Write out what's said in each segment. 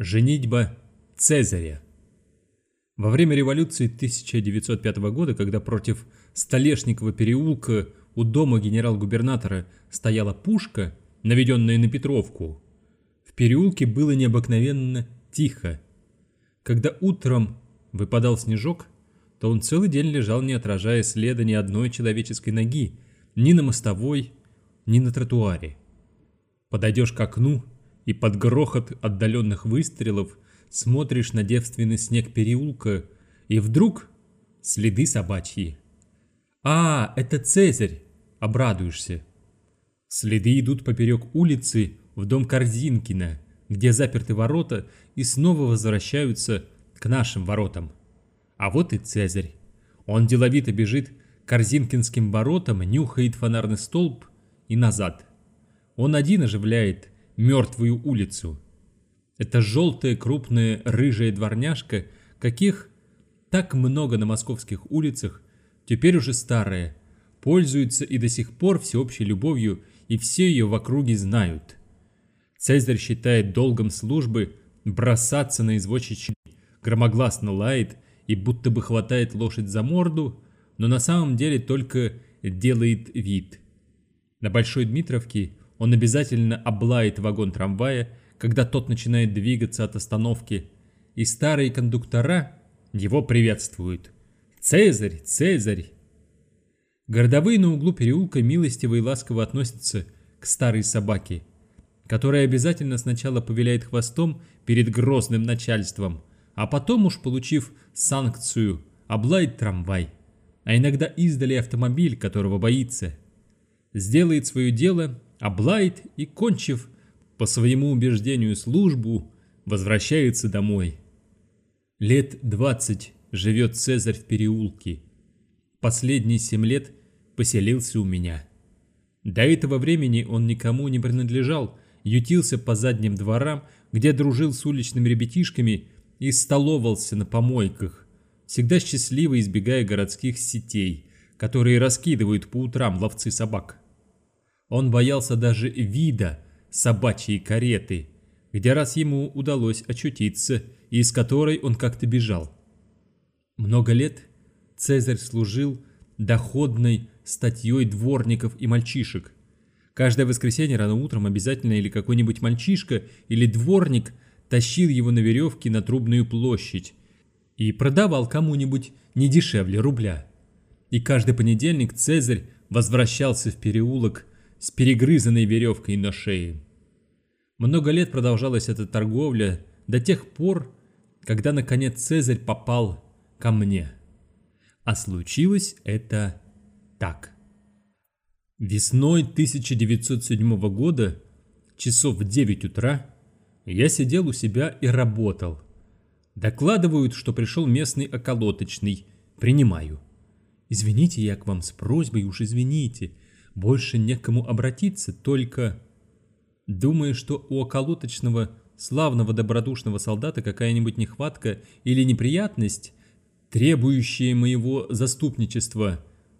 Женитьба Цезаря Во время революции 1905 года, когда против Столешникова переулка у дома генерал-губернатора стояла пушка, наведенная на Петровку, в переулке было необыкновенно тихо. Когда утром выпадал снежок, то он целый день лежал, не отражая следа ни одной человеческой ноги, ни на мостовой, ни на тротуаре. Подойдешь к окну – и под грохот отдаленных выстрелов смотришь на девственный снег переулка, и вдруг следы собачьи. «А, это Цезарь!» – обрадуешься. Следы идут поперек улицы в дом Корзинкина, где заперты ворота и снова возвращаются к нашим воротам. А вот и Цезарь. Он деловито бежит к Корзинкинским воротам, нюхает фонарный столб и назад. Он один оживляет мертвую улицу. Это желтая крупная рыжая дворняжка, каких так много на московских улицах, теперь уже старая, пользуется и до сих пор всеобщей любовью, и все ее в округе знают. Цезарь считает долгом службы бросаться на извозчичьи, громогласно лает и будто бы хватает лошадь за морду, но на самом деле только делает вид. На Большой Дмитровке он обязательно облает вагон трамвая, когда тот начинает двигаться от остановки, и старые кондуктора его приветствуют. «Цезарь! Цезарь!» Городовые на углу переулка милостиво и ласково относятся к старой собаке, которая обязательно сначала повиляет хвостом перед грозным начальством, а потом уж получив санкцию, облает трамвай, а иногда издали автомобиль, которого боится. Сделает свое дело облает и, кончив по своему убеждению службу, возвращается домой. Лет двадцать живет Цезарь в переулке. Последние семь лет поселился у меня. До этого времени он никому не принадлежал, ютился по задним дворам, где дружил с уличными ребятишками и столовался на помойках, всегда счастливо избегая городских сетей, которые раскидывают по утрам ловцы собак. Он боялся даже вида собачьей кареты, где раз ему удалось очутиться и из которой он как-то бежал. Много лет Цезарь служил доходной статьей дворников и мальчишек. Каждое воскресенье рано утром обязательно или какой-нибудь мальчишка или дворник тащил его на веревке на Трубную площадь и продавал кому-нибудь не дешевле рубля. И каждый понедельник Цезарь возвращался в переулок с перегрызанной веревкой на шее. Много лет продолжалась эта торговля до тех пор, когда наконец Цезарь попал ко мне. А случилось это так. Весной 1907 года, часов в 9 утра, я сидел у себя и работал. Докладывают, что пришел местный околоточный. Принимаю. Извините, я к вам с просьбой, уж извините. Больше некому обратиться, только... Думая, что у околоточного, славного добродушного солдата какая-нибудь нехватка или неприятность, требующая моего заступничества,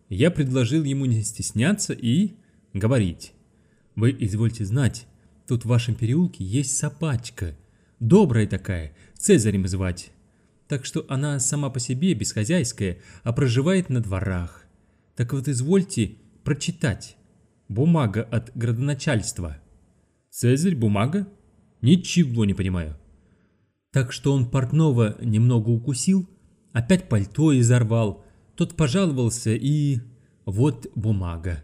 я предложил ему не стесняться и говорить. Вы извольте знать, тут в вашем переулке есть собачка, добрая такая, Цезарем звать. Так что она сама по себе бесхозяйская, а проживает на дворах. Так вот извольте прочитать. Бумага от градоначальства. Цезарь, бумага? Ничего не понимаю. Так что он портного немного укусил, опять пальто изорвал, тот пожаловался и... Вот бумага.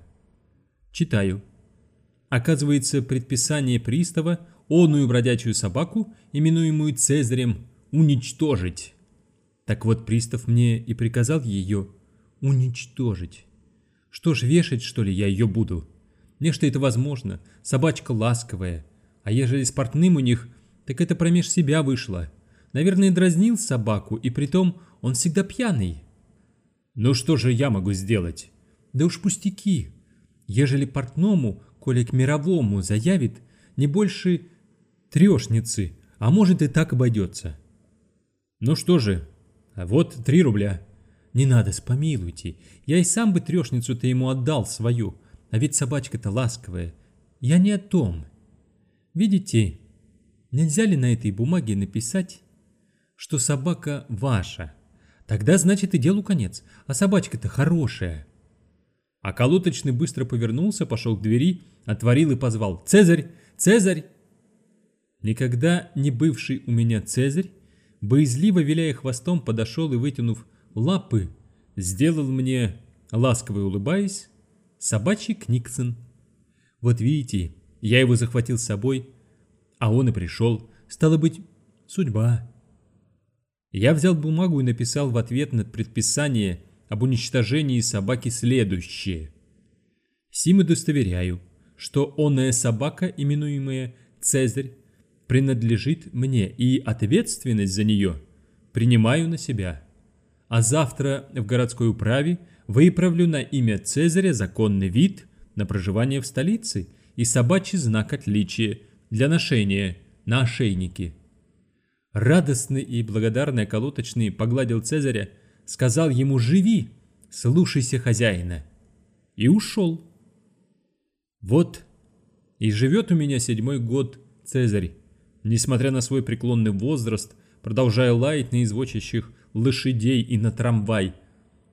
Читаю. Оказывается, предписание пристава оную бродячую собаку, именуемую Цезарем, уничтожить. Так вот, пристав мне и приказал ее уничтожить. Что ж, вешать, что ли, я ее буду? Мне что это возможно, собачка ласковая. А ежели с портным у них, так это промеж себя вышло. Наверное, дразнил собаку, и притом он всегда пьяный. Ну что же я могу сделать? Да уж пустяки. Ежели портному, коли к мировому заявит, не больше трешницы, а может и так обойдется. Ну что же, вот три рубля. Не надо, спомилуйте. Я и сам бы трешницу-то ему отдал свою. А ведь собачка-то ласковая. Я не о том. Видите, Нельзя ли на этой бумаге написать, что собака ваша? Тогда, значит, и делу конец, а собачка-то хорошая. А колоточный быстро повернулся, пошел к двери, отворил и позвал «Цезарь! Цезарь!» Никогда не бывший у меня Цезарь, боязливо виляя хвостом, подошел и, вытянув лапы, сделал мне, ласково улыбаясь, собачий Книксон. Вот видите, я его захватил с собой, а он и пришел. Стало быть, судьба. Я взял бумагу и написал в ответ на предписание об уничтожении собаки следующее. Сим удостоверяю, что онная собака, именуемая Цезарь, принадлежит мне, и ответственность за нее принимаю на себя. А завтра в городской управе выправлю на имя Цезаря законный вид на проживание в столице и собачий знак отличия для ношения на ошейнике. Радостный и благодарный околоточный погладил Цезаря, сказал ему «Живи, слушайся хозяина» и ушел. Вот и живет у меня седьмой год Цезарь, несмотря на свой преклонный возраст, продолжая лаять на изводящих лошадей и на трамвай,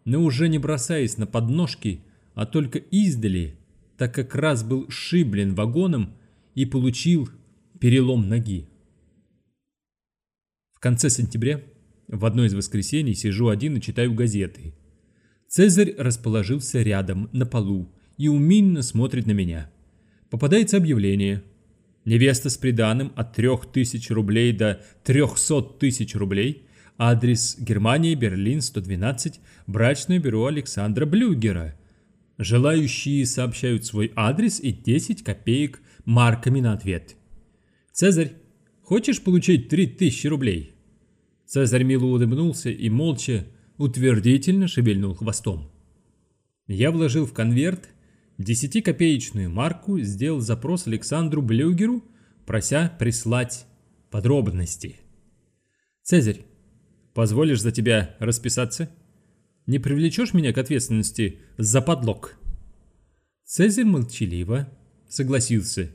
но уже не бросаясь на подножки, а только издали, так как раз был шиблен вагоном и получил перелом ноги. В конце сентября, в одно из воскресений, сижу один и читаю газеты. Цезарь расположился рядом, на полу, и умильно смотрит на меня. Попадается объявление – Невеста с приданым от 3000 рублей до 300 тысяч рублей. Адрес Германия, Берлин, 112, брачное бюро Александра Блюгера. Желающие сообщают свой адрес и 10 копеек марками на ответ. Цезарь, хочешь получить 3000 рублей? Цезарь мило улыбнулся и молча, утвердительно шевельнул хвостом. Я вложил в конверт Десятикопеечную марку сделал запрос Александру Блюгеру, прося прислать подробности. «Цезарь, позволишь за тебя расписаться? Не привлечешь меня к ответственности за подлог?» Цезарь молчаливо согласился.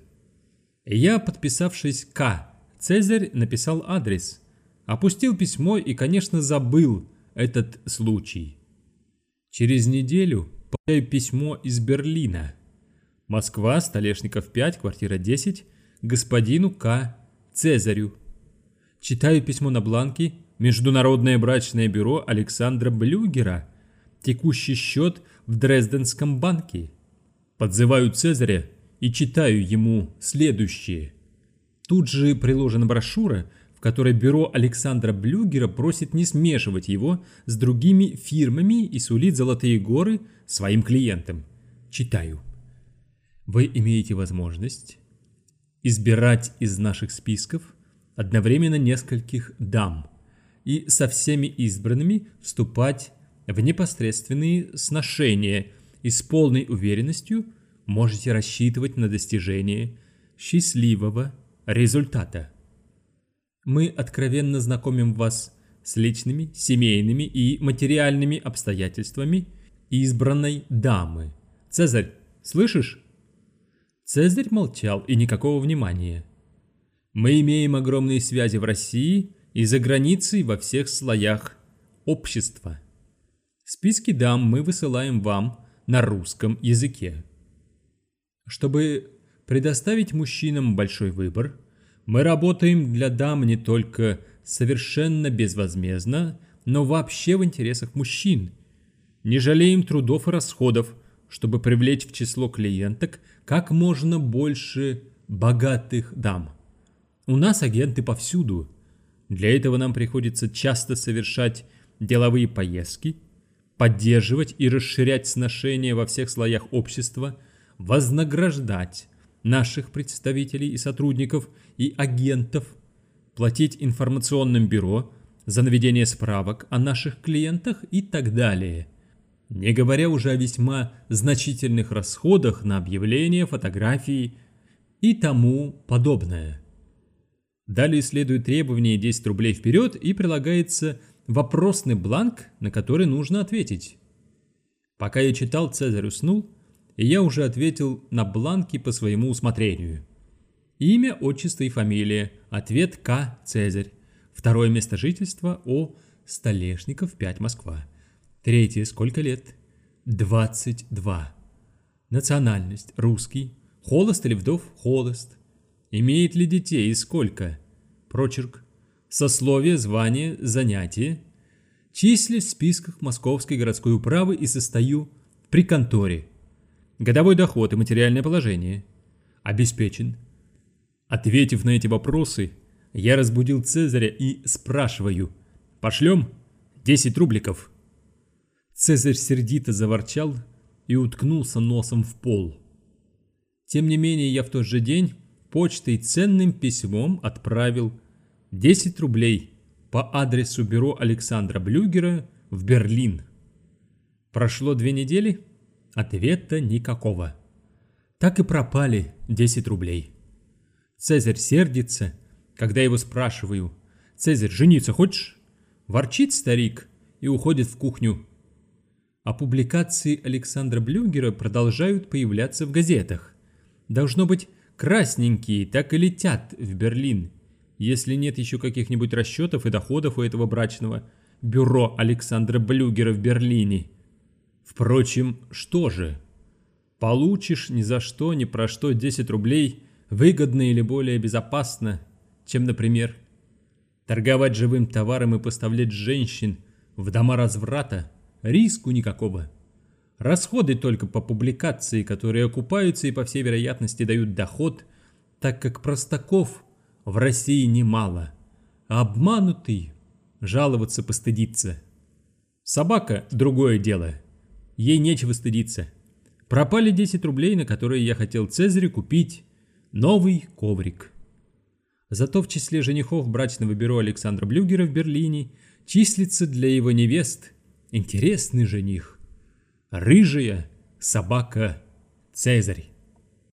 Я, подписавшись «К», Цезарь написал адрес, опустил письмо и, конечно, забыл этот случай. Через неделю Получаю письмо из Берлина. Москва, Столешников 5, квартира 10, господину К. Цезарю. Читаю письмо на бланке Международное брачное бюро Александра Блюгера. Текущий счет в Дрезденском банке. Подзываю Цезаря и читаю ему следующее. Тут же приложена брошюра, в которой бюро Александра Блюгера просит не смешивать его с другими фирмами и сулит золотые горы – своим клиентам. Читаю. Вы имеете возможность избирать из наших списков одновременно нескольких дам и со всеми избранными вступать в непосредственные сношения и с полной уверенностью можете рассчитывать на достижение счастливого результата. Мы откровенно знакомим вас с личными, семейными и материальными обстоятельствами избранной дамы. Цезарь, слышишь? Цезарь молчал и никакого внимания. Мы имеем огромные связи в России и за границей во всех слоях общества. Списки дам мы высылаем вам на русском языке. Чтобы предоставить мужчинам большой выбор, мы работаем для дам не только совершенно безвозмездно, но вообще в интересах мужчин – не жалеем трудов и расходов, чтобы привлечь в число клиенток как можно больше богатых дам. У нас агенты повсюду. Для этого нам приходится часто совершать деловые поездки, поддерживать и расширять сношения во всех слоях общества, вознаграждать наших представителей и сотрудников и агентов, платить информационным бюро за наведение справок о наших клиентах и так далее – не говоря уже о весьма значительных расходах на объявления, фотографии и тому подобное. Далее следует требование 10 рублей вперед и прилагается вопросный бланк, на который нужно ответить. Пока я читал, Цезарь уснул, и я уже ответил на бланки по своему усмотрению. Имя, отчество и фамилия. Ответ К. Цезарь. Второе место жительства О. Столешников, 5, Москва. Третье. Сколько лет? 22. Национальность. Русский. Холост или вдов? Холост. Имеет ли детей и сколько? Прочерк. Сословие, звание, занятие. Числюсь в списках Московской городской управы и состою при конторе. Годовой доход и материальное положение. Обеспечен. Ответив на эти вопросы, я разбудил Цезаря и спрашиваю. «Пошлем? 10 рубликов». Цезарь сердито заворчал и уткнулся носом в пол. Тем не менее, я в тот же день почтой ценным письмом отправил 10 рублей по адресу бюро Александра Блюгера в Берлин. Прошло две недели, ответа никакого. Так и пропали 10 рублей. Цезарь сердится, когда его спрашиваю. «Цезарь, жениться хочешь?» Ворчит старик и уходит в кухню. А публикации Александра Блюгера продолжают появляться в газетах. Должно быть, красненькие так и летят в Берлин, если нет еще каких-нибудь расчетов и доходов у этого брачного бюро Александра Блюгера в Берлине. Впрочем, что же? Получишь ни за что, ни про что 10 рублей выгодно или более безопасно, чем, например, торговать живым товаром и поставлять женщин в дома разврата, риску никакого. Расходы только по публикации, которые окупаются и по всей вероятности дают доход, так как простаков в России немало. А обманутый жаловаться постыдиться. Собака – другое дело. Ей нечего стыдиться. Пропали 10 рублей, на которые я хотел Цезарю купить новый коврик. Зато в числе женихов брачного бюро Александра Блюгера в Берлине числится для его невест интересный жених – рыжая собака Цезарь.